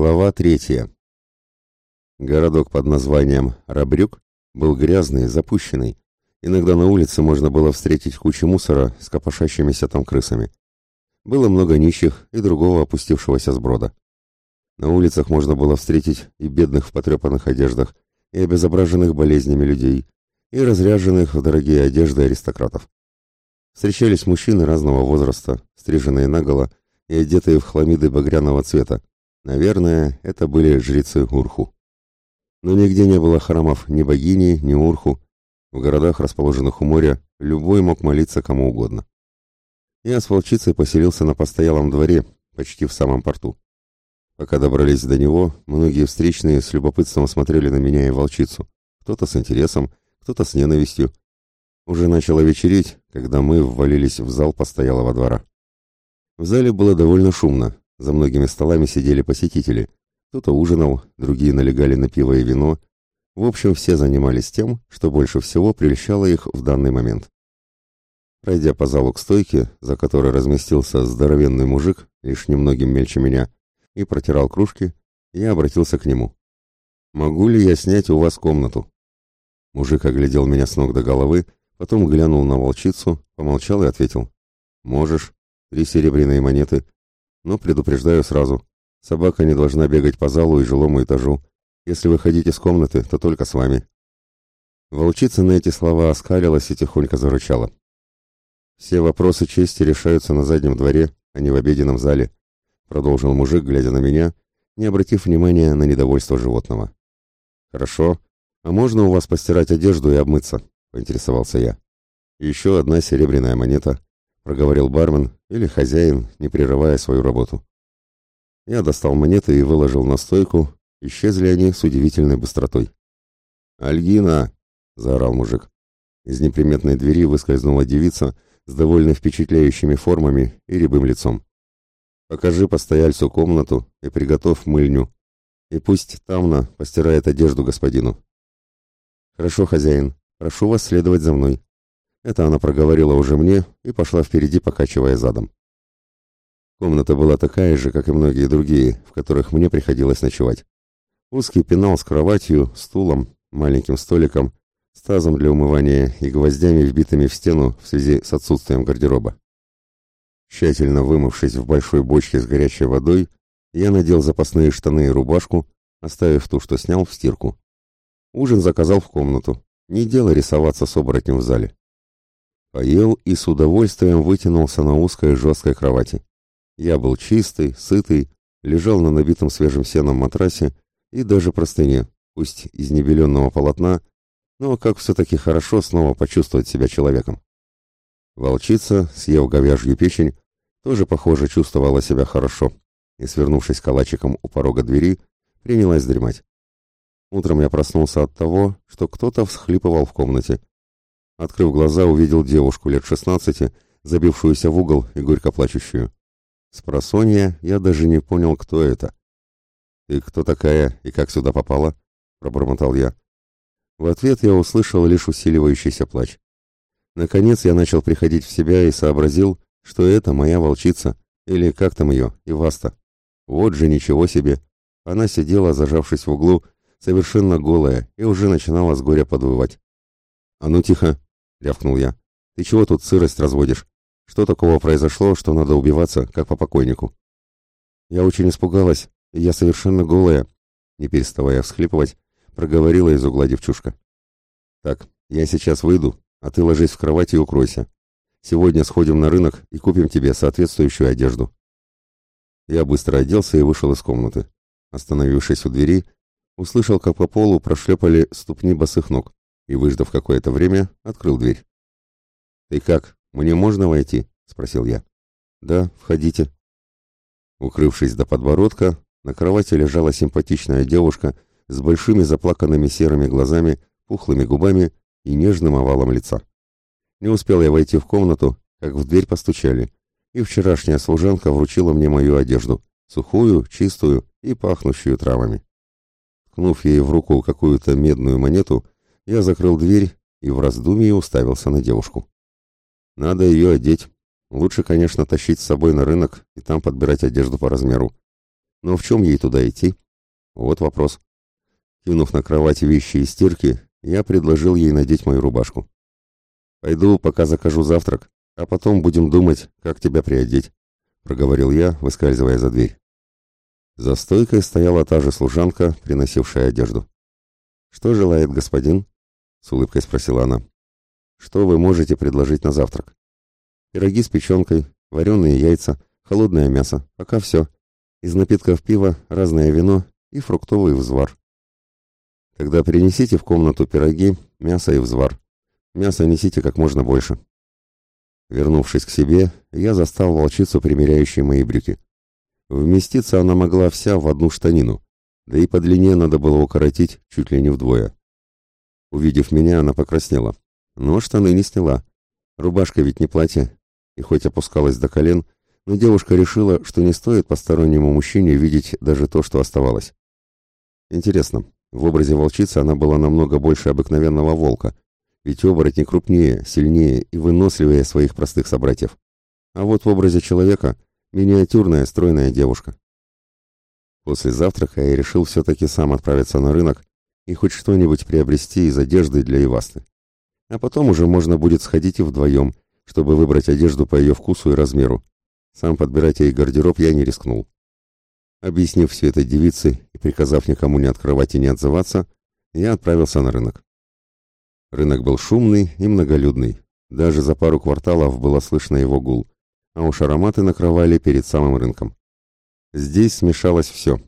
Глава третья. Городок под названием Рабрюк был грязный, запущенный. Иногда на улице можно было встретить кучу мусора с копошащимися там крысами. Было много нищих и другого опустившегося сброда. На улицах можно было встретить и бедных в потрепанных одеждах, и обезображенных болезнями людей, и разряженных в дорогие одежды аристократов. Встречались мужчины разного возраста, стриженные наголо и одетые в хламиды багряного цвета, Наверное, это были жрецы Урху. Но нигде не было храмов ни богини, ни Урху. В городах, расположенных у моря, любой мог молиться кому угодно. Я с волчицей поселился на постоялом дворе, почти в самом порту. Пока добрались до него, многие встречные с любопытством смотрели на меня и волчицу. Кто-то с интересом, кто-то с ненавистью. Уже начало вечереть, когда мы ввалились в зал постоялого двора. В зале было довольно шумно, за многими столами сидели посетители. Кто-то ужинал, другие налегали на пиво и вино. В общем, все занимались тем, что больше всего прельщало их в данный момент. Пройдя по залу к стойке, за которой разместился здоровенный мужик, лишь немногим мельче меня, и протирал кружки, я обратился к нему. «Могу ли я снять у вас комнату?» Мужик оглядел меня с ног до головы, потом глянул на волчицу, помолчал и ответил. «Можешь. Три серебряные монеты. Но предупреждаю сразу. Собака не должна бегать по залу и жилому этажу. Если вы ходите с комнаты, то только с вами. Волчица на эти слова оскалилась и тихонько зарычала. Все вопросы чести решаются на заднем дворе, а не в обеденном зале, продолжил мужик, глядя на меня, не обратив внимания на недовольство животного. Хорошо. А можно у вас постирать одежду и обмыться? поинтересовался я. Еще одна серебряная монета проговорил бармен или хозяин, не прерывая свою работу. Я достал монеты и выложил на стойку, исчезли они с удивительной быстротой. «Альгина!» — заорал мужик. Из неприметной двери выскользнула девица с довольно впечатляющими формами и рябым лицом. «Покажи постояльцу комнату и приготовь мыльню, и пусть Тамна постирает одежду господину». «Хорошо, хозяин, прошу вас следовать за мной», это она проговорила уже мне и пошла впереди, покачивая задом. Комната была такая же, как и многие другие, в которых мне приходилось ночевать. Узкий пенал с кроватью, стулом, маленьким столиком, с тазом для умывания и гвоздями, вбитыми в стену в связи с отсутствием гардероба. Тщательно вымывшись в большой бочке с горячей водой, я надел запасные штаны и рубашку, оставив ту, что снял, в стирку. Ужин заказал в комнату. Не дело рисоваться с оборотнем в зале. Поел и с удовольствием вытянулся на узкой жесткой кровати. Я был чистый, сытый, лежал на набитом свежим сеном матрасе и даже простыне, пусть из небеленного полотна, но как все-таки хорошо снова почувствовать себя человеком. Волчица, съев говяжью печень, тоже, похоже, чувствовала себя хорошо и, свернувшись калачиком у порога двери, принялась дремать. Утром я проснулся от того, что кто-то всхлипывал в комнате, Открыв глаза, увидел девушку лет шестнадцати, забившуюся в угол и горько плачущую. С просонья я даже не понял, кто это. «Ты кто такая и как сюда попала?» — пробормотал я. В ответ я услышал лишь усиливающийся плач. Наконец я начал приходить в себя и сообразил, что это моя волчица, или как там ее, Иваста. Вот же ничего себе! Она сидела, зажавшись в углу, совершенно голая, и уже начинала с горя подвывать. «А ну тихо!» — рявкнул я. «Ты чего тут сырость разводишь? Что такого произошло, что надо убиваться, как по покойнику?» Я очень испугалась, я совершенно голая, не переставая всхлипывать, проговорила из угла девчушка. «Так, я сейчас выйду, а ты ложись в кровать и укройся. Сегодня сходим на рынок и купим тебе соответствующую одежду». Я быстро оделся и вышел из комнаты. Остановившись у двери, услышал, как по полу прошлепали ступни босых ног и, выждав какое-то время, открыл дверь. «Ты как, мне можно войти?» — спросил я. «Да, входите». Укрывшись до подбородка, на кровати лежала симпатичная девушка с большими заплаканными серыми глазами, пухлыми губами и нежным овалом лица. Не успел я войти в комнату, как в дверь постучали, и вчерашняя служанка вручила мне мою одежду, сухую, чистую и пахнущую травами. Ткнув ей в руку какую-то медную монету, я закрыл дверь и в раздумье уставился на девушку. Надо ее одеть. Лучше, конечно, тащить с собой на рынок и там подбирать одежду по размеру. Но в чем ей туда идти? Вот вопрос. Кинув на кровать вещи и стирки, я предложил ей надеть мою рубашку. «Пойду, пока закажу завтрак, а потом будем думать, как тебя приодеть», — проговорил я, выскальзывая за дверь. За стойкой стояла та же служанка, приносившая одежду. «Что желает господин?» — с улыбкой спросила она. «Что вы можете предложить на завтрак?» «Пироги с печенкой, вареные яйца, холодное мясо. Пока все. Из напитков пиво, разное вино и фруктовый взвар». «Тогда принесите в комнату пироги, мясо и взвар. Мясо несите как можно больше». Вернувшись к себе, я застал волчицу, примеряющей мои брюки. Вместиться она могла вся в одну штанину, да и по длине надо было укоротить чуть ли не вдвое. Увидев меня, она покраснела, но штаны не сняла. Рубашка ведь не платье, и хоть опускалась до колен, но девушка решила, что не стоит постороннему мужчине видеть даже то, что оставалось. Интересно, в образе волчицы она была намного больше обыкновенного волка, ведь оборотни крупнее, сильнее и выносливее своих простых собратьев. А вот в образе человека Миниатюрная, стройная девушка. После завтрака я решил все-таки сам отправиться на рынок и хоть что-нибудь приобрести из одежды для Ивасты. А потом уже можно будет сходить и вдвоем, чтобы выбрать одежду по ее вкусу и размеру. Сам подбирать ей гардероб я не рискнул. Объяснив все это девице и приказав никому не открывать и не отзываться, я отправился на рынок. Рынок был шумный и многолюдный. Даже за пару кварталов было слышно его гул а уж ароматы накрывали перед самым рынком. Здесь смешалось все.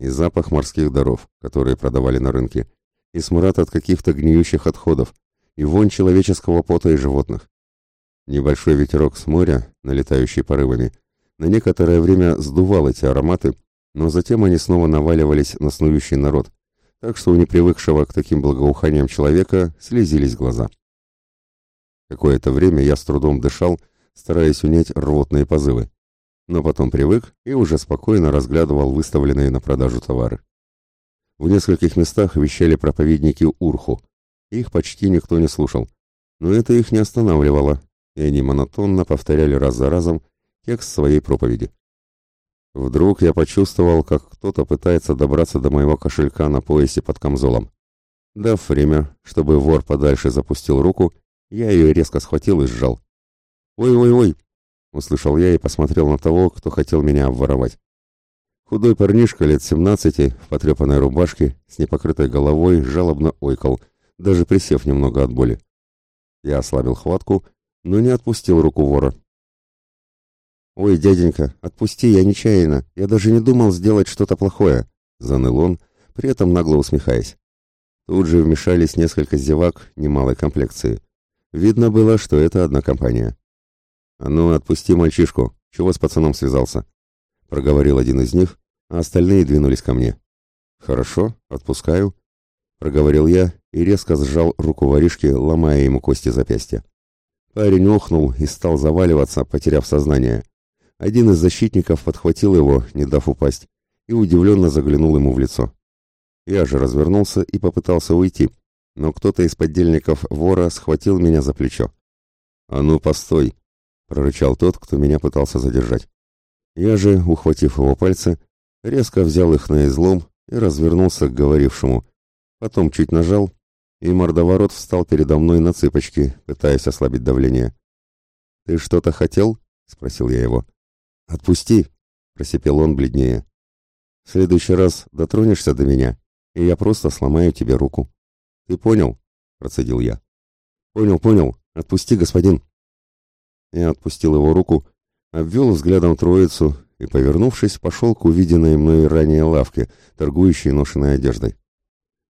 И запах морских даров, которые продавали на рынке, и смрад от каких-то гниющих отходов, и вонь человеческого пота и животных. Небольшой ветерок с моря, налетающий порывами, на некоторое время сдувал эти ароматы, но затем они снова наваливались на снующий народ, так что у непривыкшего к таким благоуханиям человека слезились глаза. Какое-то время я с трудом дышал стараясь унять рвотные позывы. Но потом привык и уже спокойно разглядывал выставленные на продажу товары. В нескольких местах вещали проповедники Урху. Их почти никто не слушал. Но это их не останавливало, и они монотонно повторяли раз за разом текст своей проповеди. Вдруг я почувствовал, как кто-то пытается добраться до моего кошелька на поясе под камзолом. Дав время, чтобы вор подальше запустил руку, я ее резко схватил и сжал. «Ой-ой-ой!» — услышал я и посмотрел на того, кто хотел меня обворовать. Худой парнишка лет семнадцати, в потрепанной рубашке, с непокрытой головой, жалобно ойкал, даже присев немного от боли. Я ослабил хватку, но не отпустил руку вора. «Ой, дяденька, отпусти, я нечаянно, я даже не думал сделать что-то плохое», — заныл он, при этом нагло усмехаясь. Тут же вмешались несколько зевак немалой комплекции. Видно было, что это одна компания. «А ну, отпусти мальчишку! Чего с пацаном связался?» Проговорил один из них, а остальные двинулись ко мне. «Хорошо, отпускаю», — проговорил я и резко сжал руку воришки, ломая ему кости запястья. Парень охнул и стал заваливаться, потеряв сознание. Один из защитников подхватил его, не дав упасть, и удивленно заглянул ему в лицо. Я же развернулся и попытался уйти, но кто-то из поддельников вора схватил меня за плечо. «А ну, постой!» Прорычал тот, кто меня пытался задержать. Я же, ухватив его пальцы, резко взял их на излом и развернулся к говорившему. Потом чуть нажал, и мордоворот встал передо мной на цыпочки, пытаясь ослабить давление. «Ты что-то хотел?» — спросил я его. «Отпусти!» — просипел он бледнее. «В следующий раз дотронешься до меня, и я просто сломаю тебе руку». «Ты понял?» — процедил я. «Понял, понял. Отпусти, господин». Я отпустил его руку, обвел взглядом троицу и, повернувшись, пошел к увиденной мной ранее лавке, торгующей ношенной одеждой.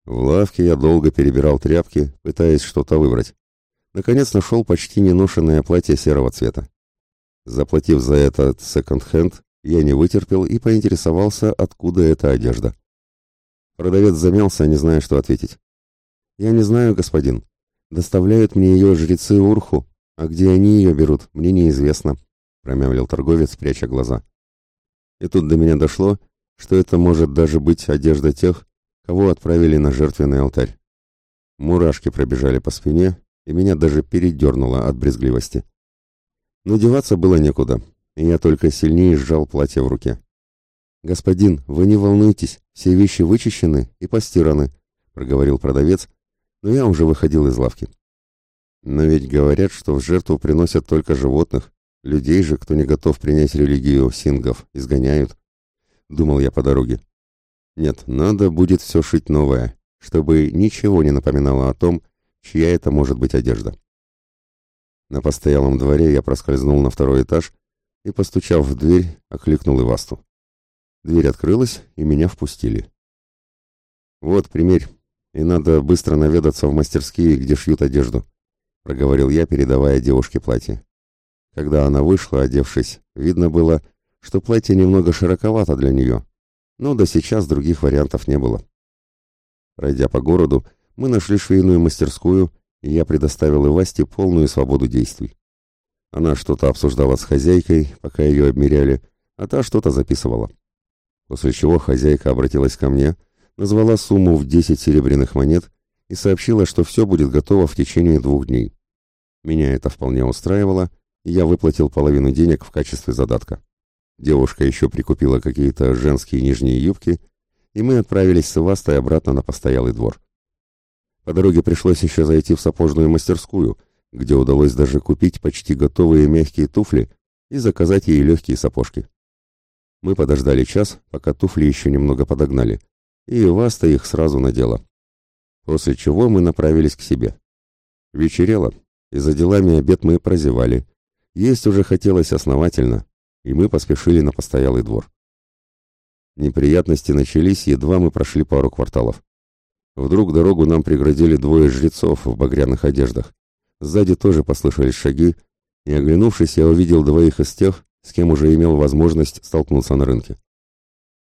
В лавке я долго перебирал тряпки, пытаясь что-то выбрать. Наконец нашел почти неношенное платье серого цвета. Заплатив за этот секонд-хенд, я не вытерпел и поинтересовался, откуда эта одежда. Продавец замялся, не зная, что ответить. «Я не знаю, господин. Доставляют мне ее жрецы Урху, «А где они ее берут, мне неизвестно», — промямлил торговец, пряча глаза. И тут до меня дошло, что это может даже быть одежда тех, кого отправили на жертвенный алтарь. Мурашки пробежали по спине, и меня даже передернуло от брезгливости. Но деваться было некуда, и я только сильнее сжал платье в руке. «Господин, вы не волнуйтесь, все вещи вычищены и постираны», — проговорил продавец, но я уже выходил из лавки. «Но ведь говорят, что в жертву приносят только животных, людей же, кто не готов принять религию сингов, изгоняют», — думал я по дороге. «Нет, надо будет все шить новое, чтобы ничего не напоминало о том, чья это может быть одежда». На постоялом дворе я проскользнул на второй этаж и, постучав в дверь, окликнул Ивасту. Дверь открылась, и меня впустили. «Вот, примерь, и надо быстро наведаться в мастерские, где шьют одежду», — проговорил я, передавая девушке платье. Когда она вышла, одевшись, видно было, что платье немного широковато для нее, но до сейчас других вариантов не было. Пройдя по городу, мы нашли швейную мастерскую, и я предоставил Ивасте полную свободу действий. Она что-то обсуждала с хозяйкой, пока ее обмеряли, а та что-то записывала после чего хозяйка обратилась ко мне, назвала сумму в 10 серебряных монет и сообщила, что все будет готово в течение двух дней. Меня это вполне устраивало, и я выплатил половину денег в качестве задатка. Девушка еще прикупила какие-то женские нижние юбки, и мы отправились с Ивастой обратно на постоялый двор. По дороге пришлось еще зайти в сапожную мастерскую, где удалось даже купить почти готовые мягкие туфли и заказать ей легкие сапожки. Мы подождали час, пока туфли еще немного подогнали, и Васта их сразу надела. После чего мы направились к себе. Вечерело, и за делами обед мы прозевали. Есть уже хотелось основательно, и мы поспешили на постоялый двор. Неприятности начались, едва мы прошли пару кварталов. Вдруг дорогу нам преградили двое жрецов в багряных одеждах. Сзади тоже послышались шаги, и, оглянувшись, я увидел двоих из тех, с кем уже имел возможность столкнуться на рынке.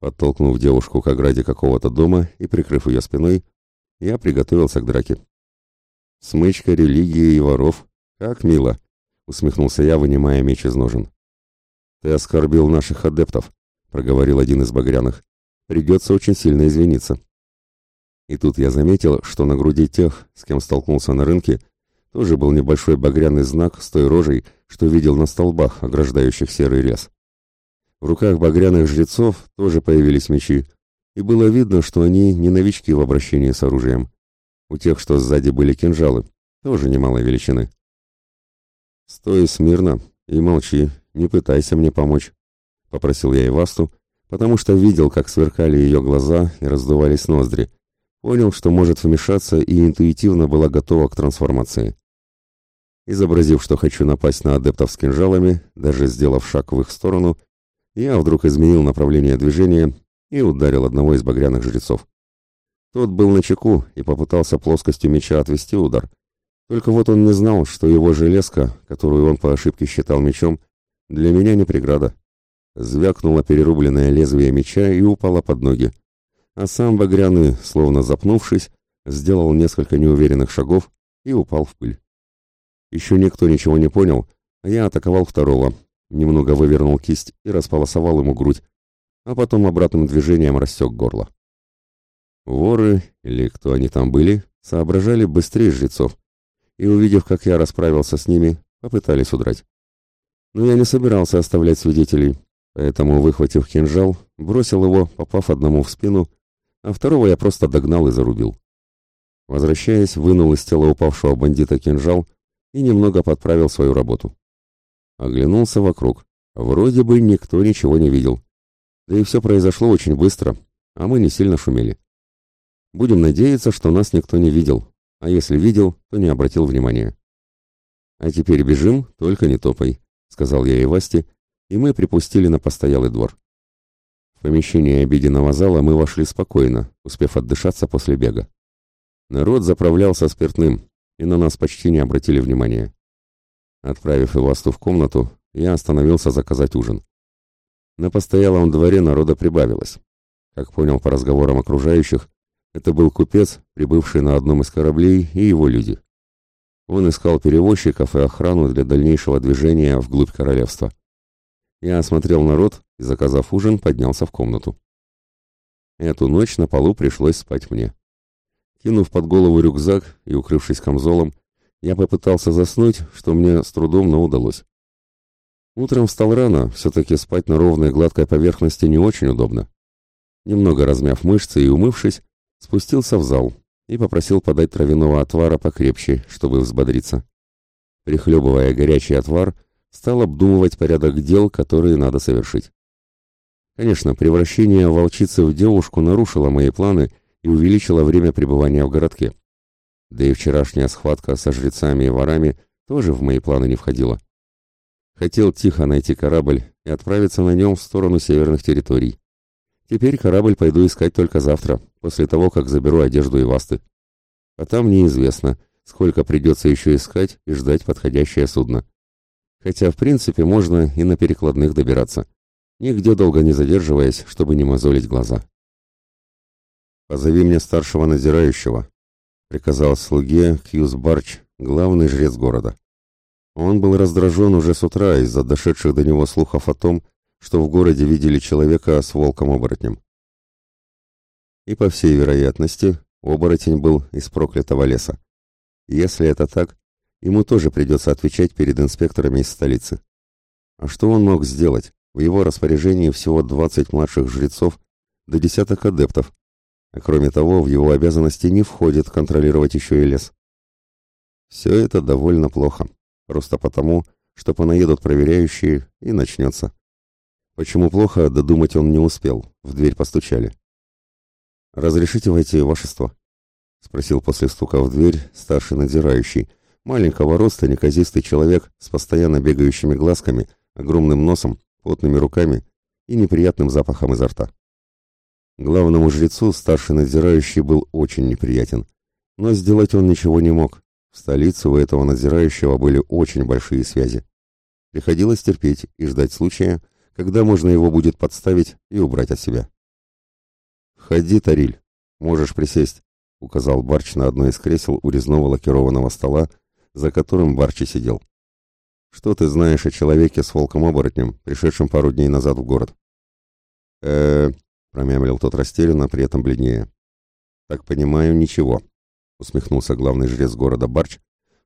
Подтолкнув девушку к ограде какого-то дома и прикрыв ее спиной, я приготовился к драке. «Смычка религии и воров. Как мило!» — усмехнулся я, вынимая меч из ножен. «Ты оскорбил наших адептов», — проговорил один из багряных. «Придется очень сильно извиниться». И тут я заметил, что на груди тех, с кем столкнулся на рынке, тоже был небольшой багряный знак с той рожей, что видел на столбах, ограждающих серый лес. В руках багряных жрецов тоже появились мечи, и было видно, что они не новички в обращении с оружием. У тех, что сзади были кинжалы, тоже немалой величины. «Стой смирно и молчи, не пытайся мне помочь», — попросил я Ивасту, потому что видел, как сверкали ее глаза и раздувались ноздри. Понял, что может вмешаться и интуитивно была готова к трансформации. Изобразив, что хочу напасть на адептов с кинжалами, даже сделав шаг в их сторону, я вдруг изменил направление движения и ударил одного из багряных жрецов. Тот был на чеку и попытался плоскостью меча отвести удар. Только вот он не знал, что его железка, которую он по ошибке считал мечом, для меня не преграда. Звякнуло перерубленное лезвие меча и упало под ноги. А сам Багряный, словно запнувшись, сделал несколько неуверенных шагов и упал в пыль. Еще никто ничего не понял, а я атаковал второго, немного вывернул кисть и располосовал ему грудь, а потом обратным движением рассек горло. Воры, или кто они там были, соображали быстрее жрецов, и, увидев, как я расправился с ними, попытались удрать. Но я не собирался оставлять свидетелей, поэтому, выхватив кинжал, бросил его, попав одному в спину, а второго я просто догнал и зарубил. Возвращаясь, вынул из тела упавшего бандита кинжал и немного подправил свою работу. Оглянулся вокруг. Вроде бы никто ничего не видел. Да и все произошло очень быстро, а мы не сильно шумели. Будем надеяться, что нас никто не видел, а если видел, то не обратил внимания. «А теперь бежим, только не топай», — сказал я Ивасте, и мы припустили на постоялый двор. В помещение обеденного зала мы вошли спокойно, успев отдышаться после бега. Народ заправлялся спиртным, и на нас почти не обратили внимания. Отправив Ивасту в комнату, я остановился заказать ужин. На постоялом дворе народа прибавилось. Как понял по разговорам окружающих, это был купец, прибывший на одном из кораблей, и его люди. Он искал перевозчиков и охрану для дальнейшего движения вглубь королевства. Я осмотрел народ и, заказав ужин, поднялся в комнату. Эту ночь на полу пришлось спать мне. Кинув под голову рюкзак и укрывшись камзолом, я попытался заснуть, что мне с трудом, но удалось. Утром встал рано, все-таки спать на ровной гладкой поверхности не очень удобно. Немного размяв мышцы и умывшись, спустился в зал и попросил подать травяного отвара покрепче, чтобы взбодриться. Прихлебывая горячий отвар, стал обдумывать порядок дел, которые надо совершить. Конечно, превращение волчицы в девушку нарушило мои планы и увеличило время пребывания в городке. Да и вчерашняя схватка со жрецами и ворами тоже в мои планы не входила. Хотел тихо найти корабль и отправиться на нем в сторону северных территорий. Теперь корабль пойду искать только завтра, после того, как заберу одежду и васты. А там неизвестно, сколько придется еще искать и ждать подходящее судно. Хотя, в принципе, можно и на перекладных добираться, нигде долго не задерживаясь, чтобы не мозолить глаза. «Позови мне старшего надзирающего», — приказал слуге Кьюз Барч, главный жрец города. Он был раздражен уже с утра из-за дошедших до него слухов о том, что в городе видели человека с волком-оборотнем. И, по всей вероятности, оборотень был из проклятого леса. Если это так, ему тоже придется отвечать перед инспекторами из столицы. А что он мог сделать? В его распоряжении всего 20 младших жрецов до десяток адептов, а кроме того, в его обязанности не входит контролировать еще и лес. Все это довольно плохо. Просто потому, что понаедут проверяющие, и начнется. Почему плохо, додумать он не успел. В дверь постучали. «Разрешите войти, вашество?» — спросил после стука в дверь старший надзирающий, маленького роста неказистый человек с постоянно бегающими глазками, огромным носом, потными руками и неприятным запахом изо рта. Главному жрецу старший надзирающий был очень неприятен, но сделать он ничего не мог, в столице у этого надзирающего были очень большие связи. Приходилось терпеть и ждать случая, когда можно его будет подставить и убрать от себя. «Входи, Тариль, можешь присесть», — указал Барч на одно из кресел у резного лакированного стола, за которым Барчи сидел. «Что ты знаешь о человеке с волком-оборотнем, пришедшем пару дней назад в город?» э промямлил тот растерянно, при этом бледнее. «Так понимаю, ничего», усмехнулся главный жрец города Барч,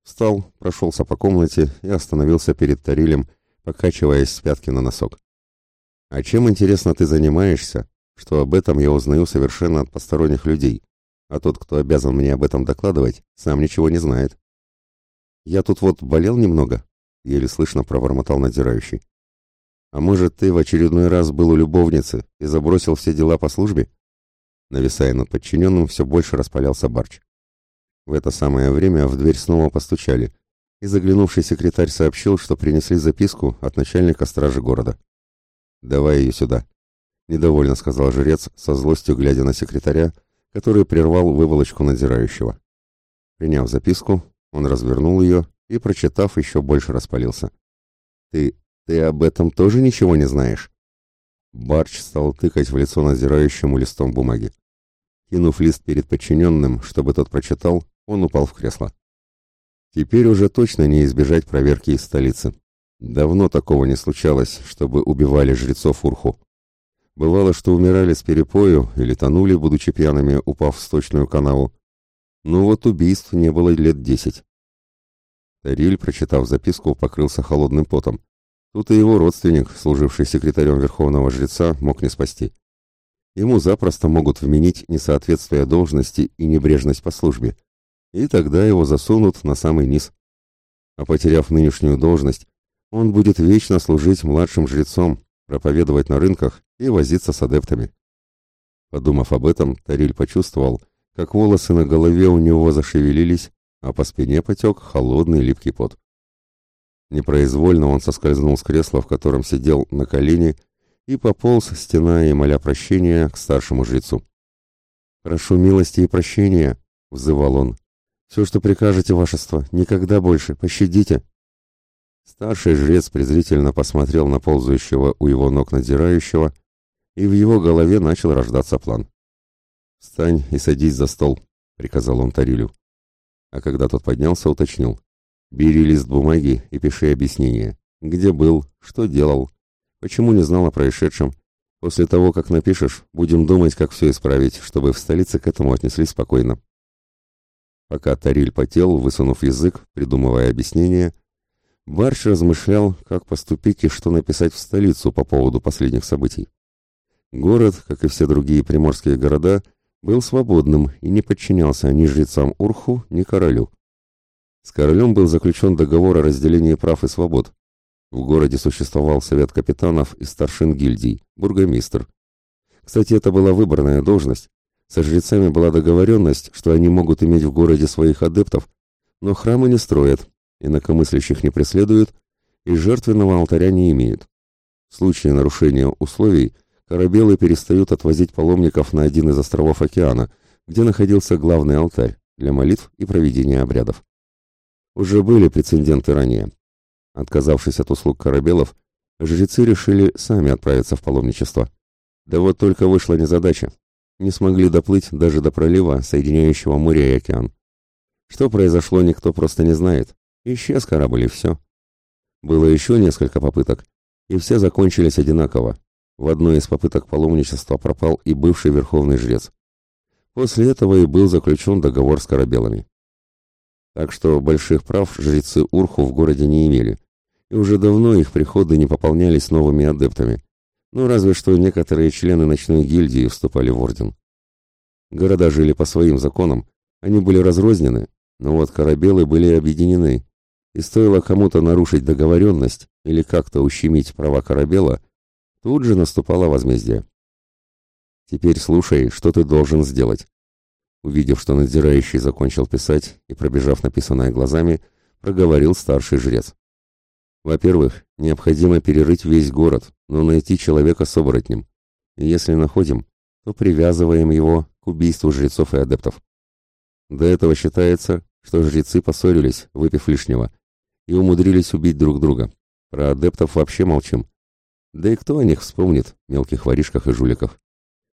встал, прошелся по комнате и остановился перед Тарилем, покачиваясь с пятки на носок. «А чем, интересно, ты занимаешься, что об этом я узнаю совершенно от посторонних людей, а тот, кто обязан мне об этом докладывать, сам ничего не знает?» «Я тут вот болел немного», — еле слышно пробормотал надзирающий. «А может, ты в очередной раз был у любовницы и забросил все дела по службе?» Нависая над подчиненным, все больше распалялся Барч. В это самое время в дверь снова постучали, и заглянувший секретарь сообщил, что принесли записку от начальника стражи города. «Давай ее сюда», — недовольно сказал жрец, со злостью глядя на секретаря, который прервал выволочку надзирающего. Приняв записку, он развернул ее и, прочитав, еще больше распалился. «Ты... ты об этом тоже ничего не знаешь?» Барч стал тыкать в лицо надзирающему листом бумаги. Кинув лист перед подчиненным, чтобы тот прочитал, он упал в кресло. Теперь уже точно не избежать проверки из столицы. Давно такого не случалось, чтобы убивали жрецов Урху. Бывало, что умирали с перепою или тонули, будучи пьяными, упав в сточную канаву. Но вот убийств не было лет десять. Тариль, прочитав записку, покрылся холодным потом. Тут и его родственник, служивший секретарем верховного жреца, мог не спасти. Ему запросто могут вменить несоответствие должности и небрежность по службе, и тогда его засунут на самый низ. А потеряв нынешнюю должность, он будет вечно служить младшим жрецом, проповедовать на рынках и возиться с адептами. Подумав об этом, Тариль почувствовал, как волосы на голове у него зашевелились, а по спине потек холодный липкий пот. Непроизвольно он соскользнул с кресла, в котором сидел, на колени, и пополз, стеная и моля прощения, к старшему жрецу. «Прошу милости и прощения», — взывал он, все, что прикажете, вашество, никогда больше, пощадите. Старший жрец презрительно посмотрел на ползающего у его ног надзирающего, и в его голове начал рождаться план. «Встань и садись за стол», — приказал он Тарилю. А когда тот поднялся, уточнил. «Бери лист бумаги и пиши объяснение. Где был, что делал, почему не знал о происшедшем. После того, как напишешь, будем думать, как все исправить, чтобы в столице к этому отнеслись спокойно». Пока Тариль потел, высунув язык, придумывая объяснение, Барч размышлял, как поступить и что написать в столицу по поводу последних событий. Город, как и все другие приморские города, был свободным и не подчинялся ни жрецам Урху, ни королю. С королем был заключен договор о разделении прав и свобод. В городе существовал совет капитанов и старшин гильдий, бургомистр. Кстати, это была выборная должность. Со жрецами была договоренность, что они могут иметь в городе своих адептов, но храмы не строят, инакомыслящих не преследуют и жертвенного алтаря не имеют. В случае нарушения условий корабелы перестают отвозить паломников на один из островов океана, где находился главный алтарь для молитв и проведения обрядов. Уже были прецеденты ранее. Отказавшись от услуг корабелов, жрецы решили сами отправиться в паломничество. Да вот только вышла незадача. Не смогли доплыть даже до пролива, соединяющего море и океан. Что произошло, никто просто не знает. Исчез корабль и все. Было еще несколько попыток, и все закончились одинаково. В одной из попыток паломничества пропал и бывший верховный жрец. После этого и был заключен договор с корабелами. Так что больших прав жрецы Урху в городе не имели, и уже давно их приходы не пополнялись новыми адептами. Ну, разве что некоторые члены ночной гильдии вступали в орден. Города жили по своим законам, они были разрознены, но вот корабелы были объединены, и стоило кому-то нарушить договоренность или как-то ущемить права корабела, тут же наступало возмездие. «Теперь слушай, что ты должен сделать», Увидев, что надзирающий закончил писать и, пробежав написанное глазами, проговорил старший жрец. Во-первых, необходимо перерыть весь город, но найти человека с оборотнем. И если находим, то привязываем его к убийству жрецов и адептов. До этого считается, что жрецы поссорились, выпив лишнего, и умудрились убить друг друга. Про адептов вообще молчим. Да и кто о них вспомнит, мелких воришках и жуликах?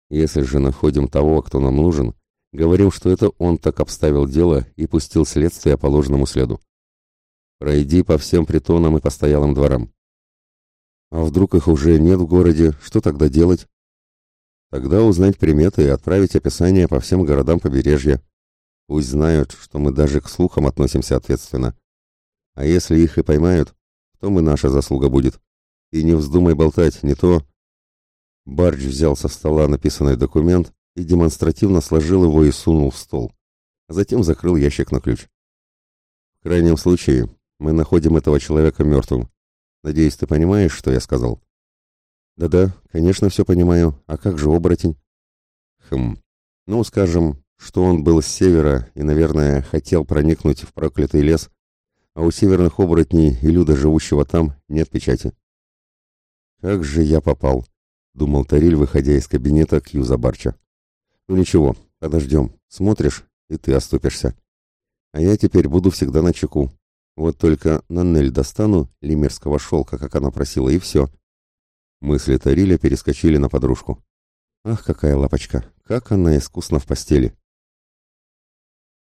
Если же находим того, кто нам нужен, Говорим, что это он так обставил дело и пустил следствие по ложному следу. Пройди по всем притонам и постоялым дворам. А вдруг их уже нет в городе, что тогда делать? Тогда узнать приметы и отправить описание по всем городам побережья. Пусть знают, что мы даже к слухам относимся ответственно. А если их и поймают, то мы наша заслуга будет. И не вздумай болтать, не то... Бардж взял со стола написанный документ и демонстративно сложил его и сунул в стол. Затем закрыл ящик на ключ. В крайнем случае, мы находим этого человека мертвым. Надеюсь, ты понимаешь, что я сказал? Да-да, конечно, все понимаю. А как же оборотень? Хм. Ну, скажем, что он был с севера и, наверное, хотел проникнуть в проклятый лес, а у северных оборотней и люда, живущего там, нет печати. Как же я попал, думал Тариль, выходя из кабинета Кьюза Барча. Ну ничего, подождем. Смотришь, и ты оступишься. А я теперь буду всегда на чеку. Вот только на Нель достану лимерского шелка, как она просила, и все. Мысли Тариля перескочили на подружку. Ах, какая лапочка, как она искусна в постели.